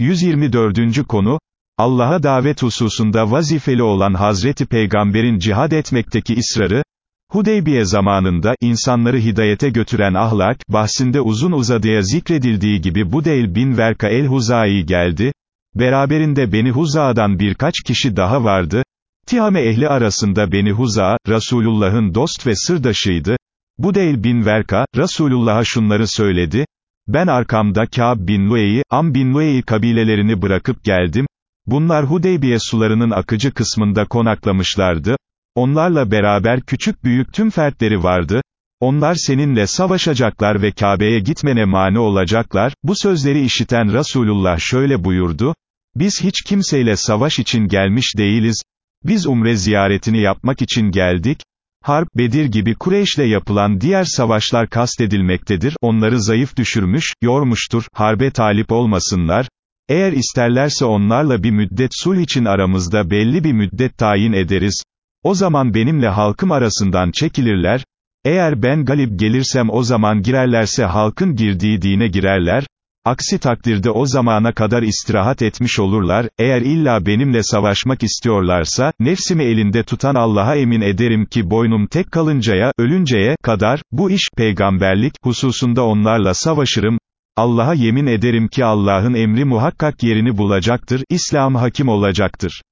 124. konu, Allah'a davet hususunda vazifeli olan Hazreti Peygamber'in cihad etmekteki ısrarı, Hudeybiye zamanında, insanları hidayete götüren ahlak, bahsinde uzun uzadıya zikredildiği gibi Budeyl bin Verka el-Huzai geldi, beraberinde Beni Huza'dan birkaç kişi daha vardı, Tihame ehli arasında Beni Huza, Resulullah'ın dost ve sırdaşıydı, Budeyl bin Verka, Resulullah'a şunları söyledi, ben arkamda Kâb bin Luey'i, Am bin Luey'i kabilelerini bırakıp geldim, bunlar Hudeybiye sularının akıcı kısmında konaklamışlardı, onlarla beraber küçük büyük tüm fertleri vardı, onlar seninle savaşacaklar ve Kabe'ye gitmene mani olacaklar, bu sözleri işiten Resulullah şöyle buyurdu, biz hiç kimseyle savaş için gelmiş değiliz, biz umre ziyaretini yapmak için geldik, Harp, Bedir gibi Kureyş'le yapılan diğer savaşlar kastedilmektedir, onları zayıf düşürmüş, yormuştur, harbe talip olmasınlar, eğer isterlerse onlarla bir müddet sulh için aramızda belli bir müddet tayin ederiz, o zaman benimle halkım arasından çekilirler, eğer ben galip gelirsem o zaman girerlerse halkın girdiği dine girerler, Aksi takdirde o zamana kadar istirahat etmiş olurlar, eğer illa benimle savaşmak istiyorlarsa, nefsimi elinde tutan Allah'a emin ederim ki boynum tek kalıncaya, ölünceye kadar, bu iş, peygamberlik, hususunda onlarla savaşırım, Allah'a yemin ederim ki Allah'ın emri muhakkak yerini bulacaktır, İslam hakim olacaktır.